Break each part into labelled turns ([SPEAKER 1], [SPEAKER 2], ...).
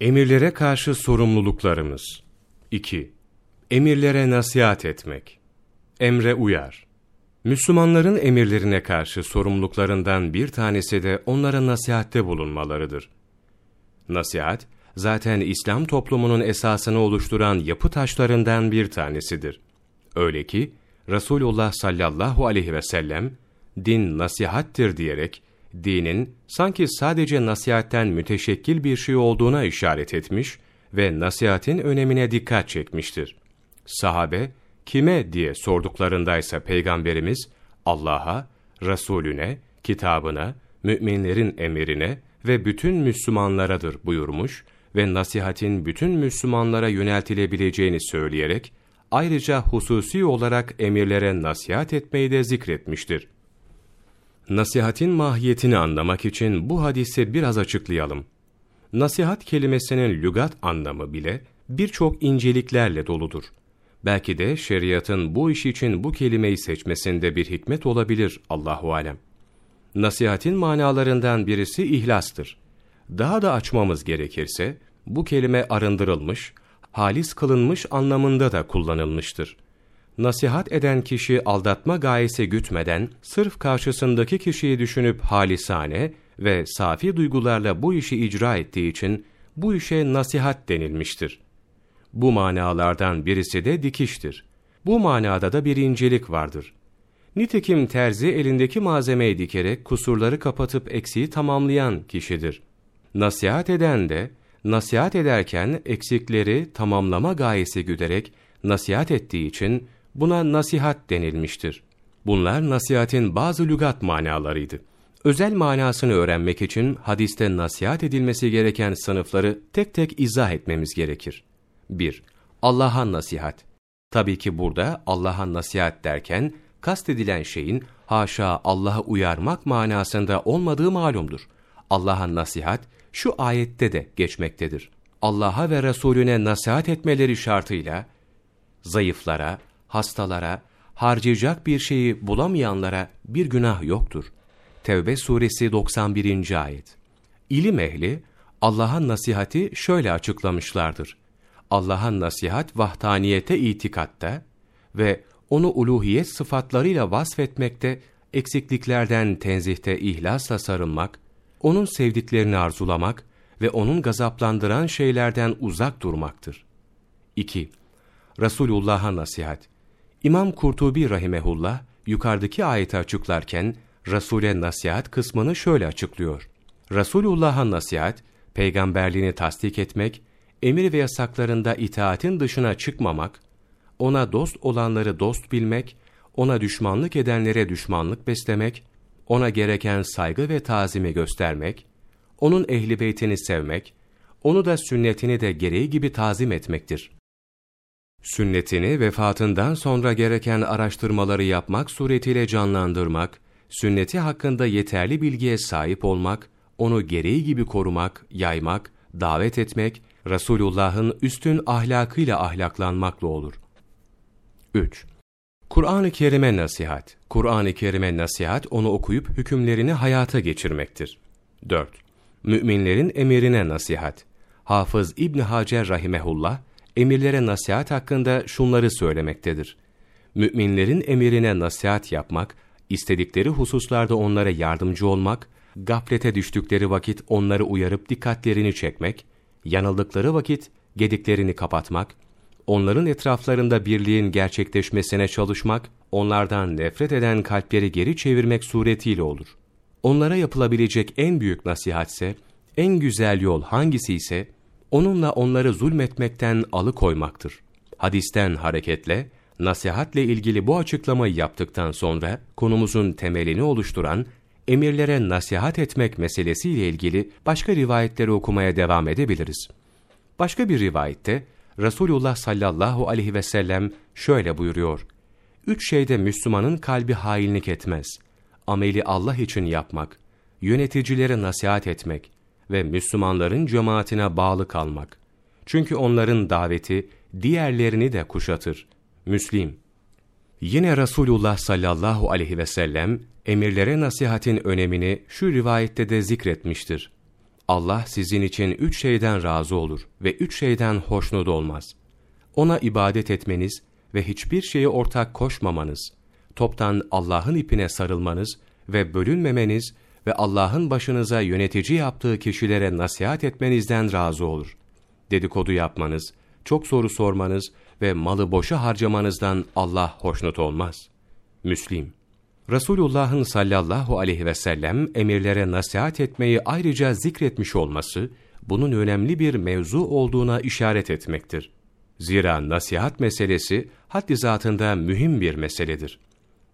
[SPEAKER 1] Emirlere karşı sorumluluklarımız 2. Emirlere nasihat etmek Emre uyar Müslümanların emirlerine karşı sorumluluklarından bir tanesi de onlara nasihatte bulunmalarıdır. Nasihat, zaten İslam toplumunun esasını oluşturan yapı taşlarından bir tanesidir. Öyle ki, Resulullah sallallahu aleyhi ve sellem, din nasihattir diyerek, dinin sanki sadece nasihatten müteşekkil bir şey olduğuna işaret etmiş ve nasihatin önemine dikkat çekmiştir. Sahabe, kime diye sorduklarındaysa Peygamberimiz, Allah'a, Resulüne, kitabına, müminlerin emirine ve bütün Müslümanlaradır buyurmuş ve nasihatin bütün Müslümanlara yöneltilebileceğini söyleyerek, ayrıca hususi olarak emirlere nasihat etmeyi de zikretmiştir. Nasihatin mahiyetini anlamak için bu hadisi biraz açıklayalım. Nasihat kelimesinin lügat anlamı bile birçok inceliklerle doludur. Belki de şeriatın bu iş için bu kelimeyi seçmesinde bir hikmet olabilir Allahu alem. Nasihatin manalarından birisi ihlastır. Daha da açmamız gerekirse bu kelime arındırılmış, halis kılınmış anlamında da kullanılmıştır. Nasihat eden kişi aldatma gayesi gütmeden sırf karşısındaki kişiyi düşünüp halisane ve safi duygularla bu işi icra ettiği için bu işe nasihat denilmiştir. Bu manalardan birisi de dikiştir. Bu manada da bir incelik vardır. Nitekim terzi elindeki malzemeyi dikerek kusurları kapatıp eksiği tamamlayan kişidir. Nasihat eden de, nasihat ederken eksikleri tamamlama gayesi güderek nasihat ettiği için buna nasihat denilmiştir. Bunlar nasihatin bazı lügat manalarıydı. Özel manasını öğrenmek için hadiste nasihat edilmesi gereken sınıfları tek tek izah etmemiz gerekir. 1. Allah'a nasihat. Tabii ki burada Allah'a nasihat derken kastedilen şeyin haşa Allah'a uyarmak manasında olmadığı malumdur. Allah'a nasihat şu ayette de geçmektedir. Allah'a ve Resulüne nasihat etmeleri şartıyla zayıflara, hastalara, harcayacak bir şeyi bulamayanlara bir günah yoktur. Tevbe suresi 91. ayet. İlim ehli Allah'ın nasihati şöyle açıklamışlardır. Allah'ın nasihat vahdaniyete itikatta ve onu uluhiyet sıfatlarıyla vasfetmekte, eksikliklerden tenzihte ihlasla sarılmak, onun sevdiklerini arzulamak ve onun gazaplandıran şeylerden uzak durmaktır. 2. Resulullah'a nasihat İmam Kurtubi rahimehullah yukarıdaki ayeti açıklarken Resul'e nasihat kısmını şöyle açıklıyor. Resulullah'a nasihat, peygamberliğini tasdik etmek, emir ve yasaklarında itaatin dışına çıkmamak, ona dost olanları dost bilmek, ona düşmanlık edenlere düşmanlık beslemek, ona gereken saygı ve tazimi göstermek, onun ehli beytini sevmek, onu da sünnetini de gereği gibi tazim etmektir. Sünnetini vefatından sonra gereken araştırmaları yapmak suretiyle canlandırmak, sünneti hakkında yeterli bilgiye sahip olmak, onu gereği gibi korumak, yaymak, davet etmek, Resulullah'ın üstün ahlakıyla ahlaklanmakla olur. 3. Kur'an-ı Kerim'e nasihat. Kur'an-ı Kerim'e nasihat onu okuyup hükümlerini hayata geçirmektir. 4. Müminlerin emirine nasihat. Hafız İbn Hacer rahimehullah emirlere nasihat hakkında şunları söylemektedir. Müminlerin emirine nasihat yapmak, istedikleri hususlarda onlara yardımcı olmak, gaflete düştükleri vakit onları uyarıp dikkatlerini çekmek, yanıldıkları vakit gediklerini kapatmak, onların etraflarında birliğin gerçekleşmesine çalışmak, onlardan nefret eden kalpleri geri çevirmek suretiyle olur. Onlara yapılabilecek en büyük nasihatse, en güzel yol hangisi ise, onunla onları zulmetmekten alıkoymaktır. Hadisten hareketle, nasihatle ilgili bu açıklamayı yaptıktan sonra, konumuzun temelini oluşturan, emirlere nasihat etmek meselesiyle ilgili başka rivayetleri okumaya devam edebiliriz. Başka bir rivayette, Resulullah sallallahu aleyhi ve sellem şöyle buyuruyor. Üç şeyde Müslümanın kalbi hainlik etmez. Ameli Allah için yapmak, yöneticilere nasihat etmek, ve Müslümanların cemaatine bağlı kalmak. Çünkü onların daveti diğerlerini de kuşatır. Müslim. Yine Resulullah sallallahu aleyhi ve sellem emirlere nasihatin önemini şu rivayette de zikretmiştir. Allah sizin için üç şeyden razı olur ve üç şeyden hoşnut olmaz. Ona ibadet etmeniz ve hiçbir şeye ortak koşmamanız, toptan Allah'ın ipine sarılmanız ve bölünmemeniz ve Allah'ın başınıza yönetici yaptığı kişilere nasihat etmenizden razı olur. Dedikodu yapmanız, çok soru sormanız ve malı boşa harcamanızdan Allah hoşnut olmaz. Müslim Resulullah'ın sallallahu aleyhi ve sellem emirlere nasihat etmeyi ayrıca zikretmiş olması, bunun önemli bir mevzu olduğuna işaret etmektir. Zira nasihat meselesi haddi zatında mühim bir meseledir.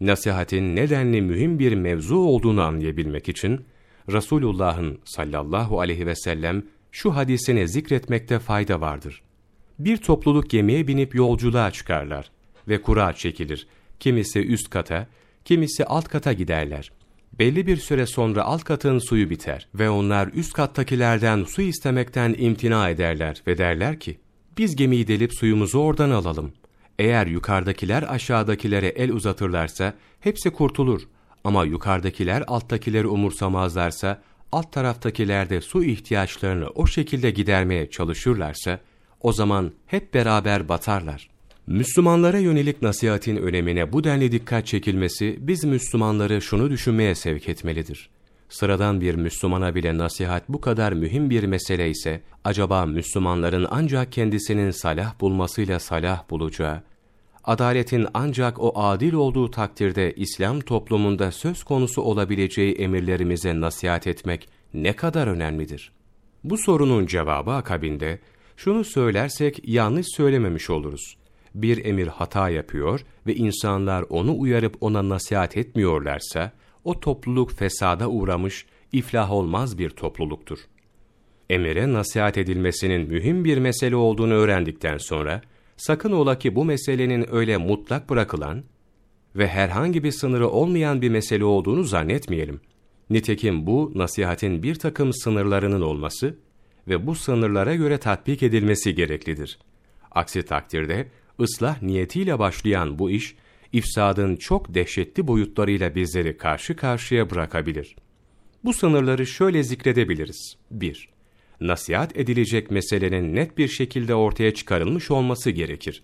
[SPEAKER 1] Nasihatin nedenli mühim bir mevzu olduğunu anlayabilmek için, Resulullah'ın sallallahu aleyhi ve sellem şu hadisini zikretmekte fayda vardır. Bir topluluk gemiye binip yolculuğa çıkarlar ve kura çekilir. Kimisi üst kata, kimisi alt kata giderler. Belli bir süre sonra alt katın suyu biter ve onlar üst kattakilerden su istemekten imtina ederler ve derler ki, biz gemiyi delip suyumuzu oradan alalım. Eğer yukarıdakiler aşağıdakilere el uzatırlarsa hepsi kurtulur ama yukarıdakiler alttakileri umursamazlarsa alt taraftakiler de su ihtiyaçlarını o şekilde gidermeye çalışırlarsa o zaman hep beraber batarlar. Müslümanlara yönelik nasihatin önemine bu denli dikkat çekilmesi biz Müslümanları şunu düşünmeye sevk etmelidir. Sıradan bir Müslümana bile nasihat bu kadar mühim bir mesele ise, acaba Müslümanların ancak kendisinin salah bulmasıyla salah bulacağı, adaletin ancak o adil olduğu takdirde İslam toplumunda söz konusu olabileceği emirlerimize nasihat etmek ne kadar önemlidir? Bu sorunun cevabı akabinde, şunu söylersek yanlış söylememiş oluruz. Bir emir hata yapıyor ve insanlar onu uyarıp ona nasihat etmiyorlarsa, o topluluk fesada uğramış, iflah olmaz bir topluluktur. Emire nasihat edilmesinin mühim bir mesele olduğunu öğrendikten sonra, sakın ola ki bu meselenin öyle mutlak bırakılan ve herhangi bir sınırı olmayan bir mesele olduğunu zannetmeyelim. Nitekim bu, nasihatin bir takım sınırlarının olması ve bu sınırlara göre tatbik edilmesi gereklidir. Aksi takdirde, ıslah niyetiyle başlayan bu iş, ifsadın çok dehşetli boyutlarıyla bizleri karşı karşıya bırakabilir. Bu sınırları şöyle zikredebiliriz. 1. Nasihat edilecek meselenin net bir şekilde ortaya çıkarılmış olması gerekir.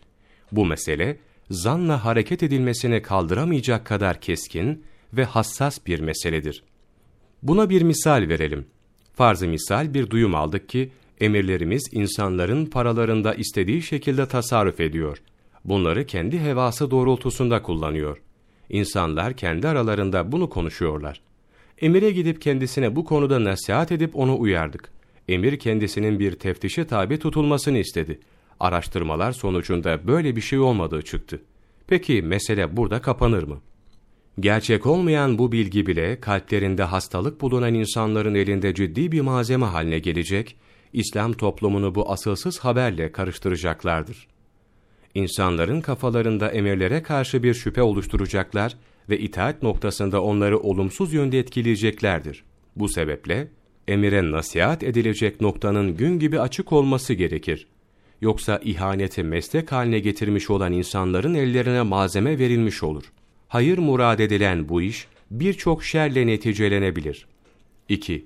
[SPEAKER 1] Bu mesele, zanla hareket edilmesini kaldıramayacak kadar keskin ve hassas bir meseledir. Buna bir misal verelim. Farz-ı misal bir duyum aldık ki, emirlerimiz insanların paralarında istediği şekilde tasarruf ediyor bunları kendi hevası doğrultusunda kullanıyor. İnsanlar kendi aralarında bunu konuşuyorlar. Emir'e gidip kendisine bu konuda nasihat edip onu uyardık. Emir kendisinin bir teftişe tabi tutulmasını istedi. Araştırmalar sonucunda böyle bir şey olmadığı çıktı. Peki mesele burada kapanır mı? Gerçek olmayan bu bilgi bile kalplerinde hastalık bulunan insanların elinde ciddi bir malzeme haline gelecek, İslam toplumunu bu asılsız haberle karıştıracaklardır insanların kafalarında emirlere karşı bir şüphe oluşturacaklar ve itaat noktasında onları olumsuz yönde etkileyeceklerdir. Bu sebeple emire nasihat edilecek noktanın gün gibi açık olması gerekir. Yoksa ihaneti meslek haline getirmiş olan insanların ellerine malzeme verilmiş olur. Hayır murad edilen bu iş birçok şerle neticelenebilir. 2.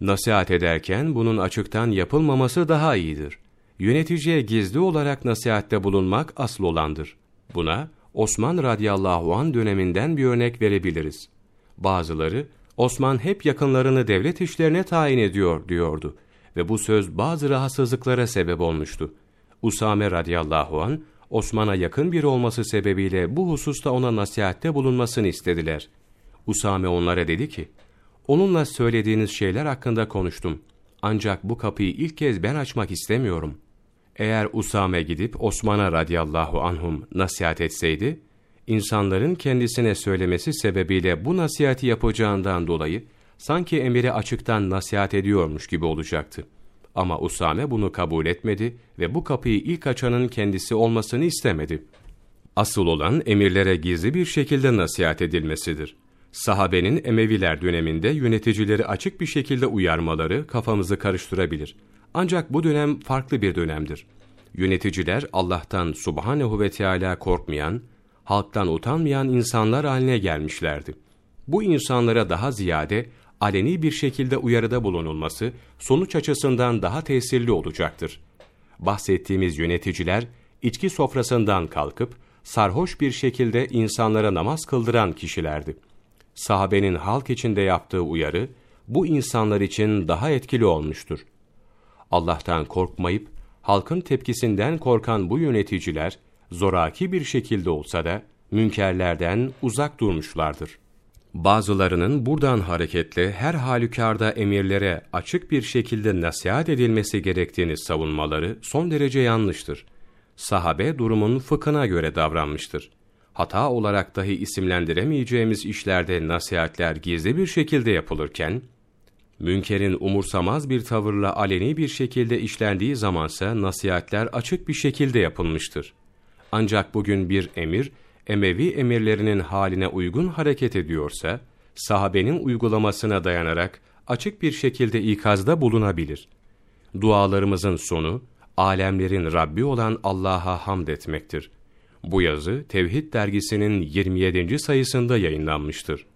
[SPEAKER 1] Nasihat ederken bunun açıktan yapılmaması daha iyidir yöneticiye gizli olarak nasihatte bulunmak asıl olandır. Buna Osman radıyallahu an döneminden bir örnek verebiliriz. Bazıları Osman hep yakınlarını devlet işlerine tayin ediyor diyordu ve bu söz bazı rahatsızlıklara sebep olmuştu. Usame radıyallahu an Osman'a yakın bir olması sebebiyle bu hususta ona nasihatte bulunmasını istediler. Usame onlara dedi ki, onunla söylediğiniz şeyler hakkında konuştum. Ancak bu kapıyı ilk kez ben açmak istemiyorum. Eğer Usame gidip Osman'a radıyallahu anhum nasihat etseydi, insanların kendisine söylemesi sebebiyle bu nasihati yapacağından dolayı sanki emiri açıktan nasihat ediyormuş gibi olacaktı. Ama Usame bunu kabul etmedi ve bu kapıyı ilk açanın kendisi olmasını istemedi. Asıl olan emirlere gizli bir şekilde nasihat edilmesidir. Sahabenin Emeviler döneminde yöneticileri açık bir şekilde uyarmaları kafamızı karıştırabilir. Ancak bu dönem farklı bir dönemdir. Yöneticiler Allah'tan subhanehu ve Teala korkmayan, halktan utanmayan insanlar haline gelmişlerdi. Bu insanlara daha ziyade aleni bir şekilde uyarıda bulunulması sonuç açısından daha tesirli olacaktır. Bahsettiğimiz yöneticiler içki sofrasından kalkıp sarhoş bir şekilde insanlara namaz kıldıran kişilerdi. Sahabenin halk içinde yaptığı uyarı bu insanlar için daha etkili olmuştur. Allah'tan korkmayıp halkın tepkisinden korkan bu yöneticiler zoraki bir şekilde olsa da münkerlerden uzak durmuşlardır. Bazılarının buradan hareketle her halükarda emirlere açık bir şekilde nasihat edilmesi gerektiğini savunmaları son derece yanlıştır. Sahabe durumun fıkhına göre davranmıştır. Hata olarak dahi isimlendiremeyeceğimiz işlerde nasihatler gizli bir şekilde yapılırken, münkerin umursamaz bir tavırla aleni bir şekilde işlendiği zamansa nasihatler açık bir şekilde yapılmıştır. Ancak bugün bir emir, Emevi emirlerinin haline uygun hareket ediyorsa, sahabenin uygulamasına dayanarak açık bir şekilde ikazda bulunabilir. Dualarımızın sonu, alemlerin Rabbi olan Allah'a hamd etmektir. Bu yazı Tevhid dergisinin 27. sayısında yayınlanmıştır.